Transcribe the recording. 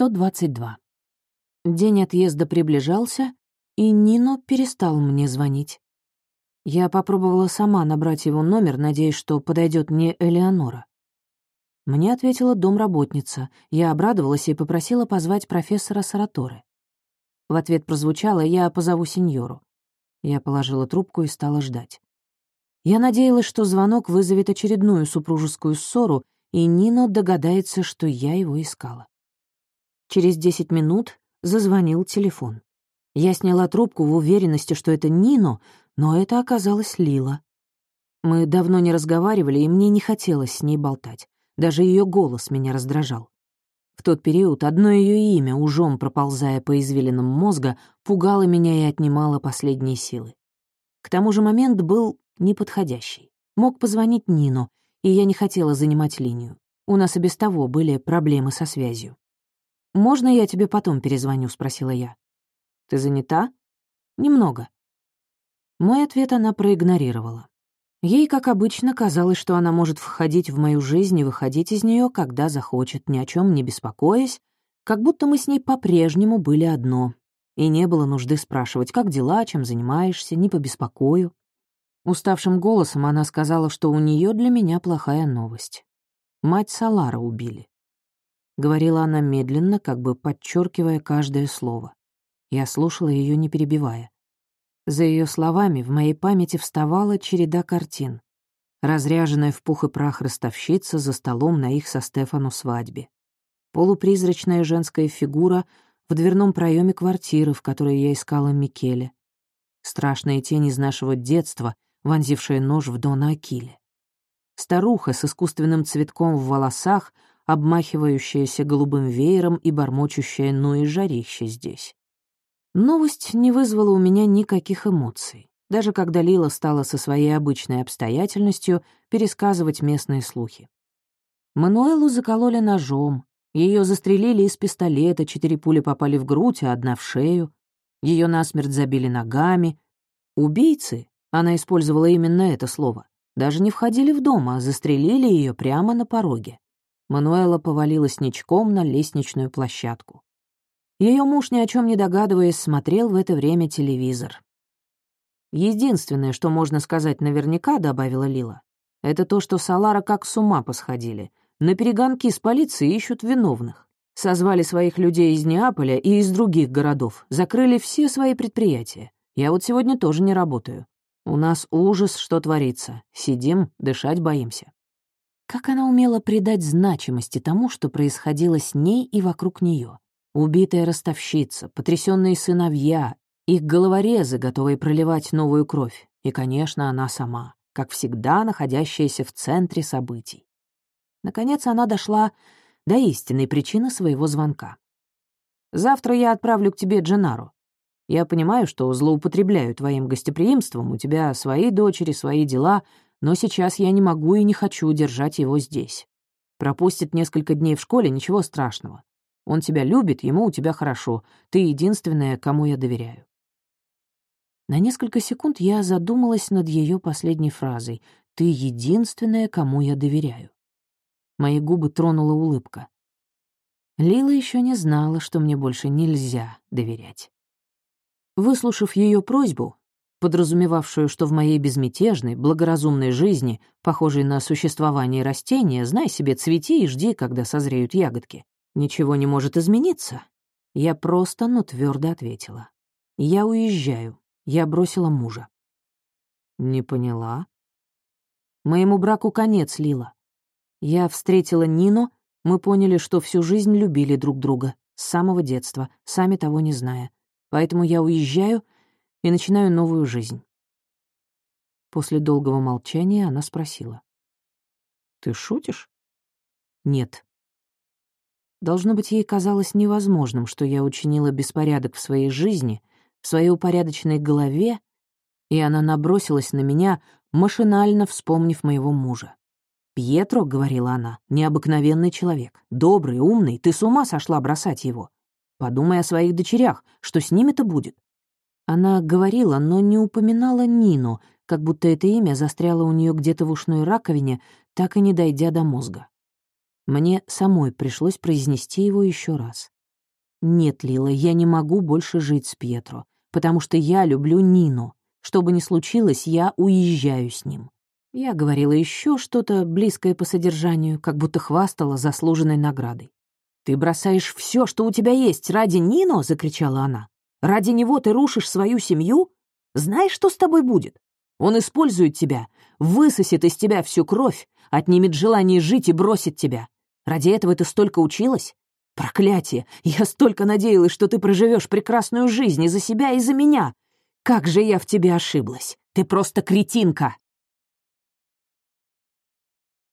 122. День отъезда приближался, и Нино перестал мне звонить. Я попробовала сама набрать его номер, надеясь, что подойдет мне Элеонора. Мне ответила домработница. Я обрадовалась и попросила позвать профессора Сараторы. В ответ прозвучало «Я позову сеньору». Я положила трубку и стала ждать. Я надеялась, что звонок вызовет очередную супружескую ссору, и Нино догадается, что я его искала. Через десять минут зазвонил телефон. Я сняла трубку в уверенности, что это Нино, но это оказалась Лила. Мы давно не разговаривали, и мне не хотелось с ней болтать. Даже ее голос меня раздражал. В тот период одно ее имя, ужом проползая по извилинам мозга, пугало меня и отнимало последние силы. К тому же момент был неподходящий. Мог позвонить Нину, и я не хотела занимать линию. У нас и без того были проблемы со связью. «Можно я тебе потом перезвоню?» — спросила я. «Ты занята?» «Немного». Мой ответ она проигнорировала. Ей, как обычно, казалось, что она может входить в мою жизнь и выходить из нее, когда захочет, ни о чем не беспокоясь, как будто мы с ней по-прежнему были одно, и не было нужды спрашивать, как дела, чем занимаешься, не побеспокою. Уставшим голосом она сказала, что у нее для меня плохая новость. Мать Салара убили. Говорила она медленно, как бы подчеркивая каждое слово. Я слушала ее, не перебивая. За ее словами в моей памяти вставала череда картин. Разряженная в пух и прах ростовщица за столом на их со Стефану свадьбе. Полупризрачная женская фигура в дверном проеме квартиры, в которой я искала Микеле. Страшная тень из нашего детства, вонзившая нож в Дона Акиле. Старуха с искусственным цветком в волосах, обмахивающаяся голубым веером и бормочущая «ну и жарище здесь». Новость не вызвала у меня никаких эмоций, даже когда Лила стала со своей обычной обстоятельностью пересказывать местные слухи. Мануэлу закололи ножом, ее застрелили из пистолета, четыре пули попали в грудь, а одна в шею, ее насмерть забили ногами. Убийцы, она использовала именно это слово, даже не входили в дом, а застрелили ее прямо на пороге. Мануэла повалилась ничком на лестничную площадку. Ее муж, ни о чем не догадываясь, смотрел в это время телевизор. «Единственное, что можно сказать наверняка», — добавила Лила, «это то, что Салара как с ума посходили. На перегонки с полицией ищут виновных. Созвали своих людей из Неаполя и из других городов, закрыли все свои предприятия. Я вот сегодня тоже не работаю. У нас ужас, что творится. Сидим, дышать боимся». Как она умела придать значимости тому, что происходило с ней и вокруг нее. Убитая ростовщица, потрясенные сыновья, их головорезы, готовые проливать новую кровь. И, конечно, она сама, как всегда находящаяся в центре событий. Наконец она дошла до истинной причины своего звонка. «Завтра я отправлю к тебе Дженару. Я понимаю, что злоупотребляю твоим гостеприимством, у тебя свои дочери, свои дела, но сейчас я не могу и не хочу держать его здесь. Пропустит несколько дней в школе, ничего страшного. Он тебя любит, ему у тебя хорошо. Ты единственная, кому я доверяю». На несколько секунд я задумалась над ее последней фразой «Ты единственная, кому я доверяю». Мои губы тронула улыбка. Лила еще не знала, что мне больше нельзя доверять. Выслушав ее просьбу, подразумевавшую, что в моей безмятежной, благоразумной жизни, похожей на существование растения, знай себе, цвети и жди, когда созреют ягодки, Ничего не может измениться. Я просто, но твердо ответила. Я уезжаю. Я бросила мужа. Не поняла. Моему браку конец, Лила. Я встретила Нину, мы поняли, что всю жизнь любили друг друга, с самого детства, сами того не зная. Поэтому я уезжаю и начинаю новую жизнь. После долгого молчания она спросила. «Ты шутишь?» «Нет», Должно быть, ей казалось невозможным, что я учинила беспорядок в своей жизни, в своей упорядоченной голове, и она набросилась на меня, машинально вспомнив моего мужа. «Пьетро», — говорила она, — «необыкновенный человек, добрый, умный, ты с ума сошла бросать его. Подумай о своих дочерях, что с ними-то будет». Она говорила, но не упоминала Нину, как будто это имя застряло у нее где-то в ушной раковине, так и не дойдя до мозга. Мне самой пришлось произнести его еще раз. «Нет, Лила, я не могу больше жить с Пьетро, потому что я люблю Нину. Что бы ни случилось, я уезжаю с ним». Я говорила еще что-то близкое по содержанию, как будто хвастала заслуженной наградой. «Ты бросаешь все, что у тебя есть, ради Нино!» — закричала она. «Ради него ты рушишь свою семью? Знаешь, что с тобой будет? Он использует тебя, высосет из тебя всю кровь, отнимет желание жить и бросит тебя. Ради этого ты столько училась? Проклятие! Я столько надеялась, что ты проживешь прекрасную жизнь и за себя, и за меня. Как же я в тебе ошиблась! Ты просто кретинка!»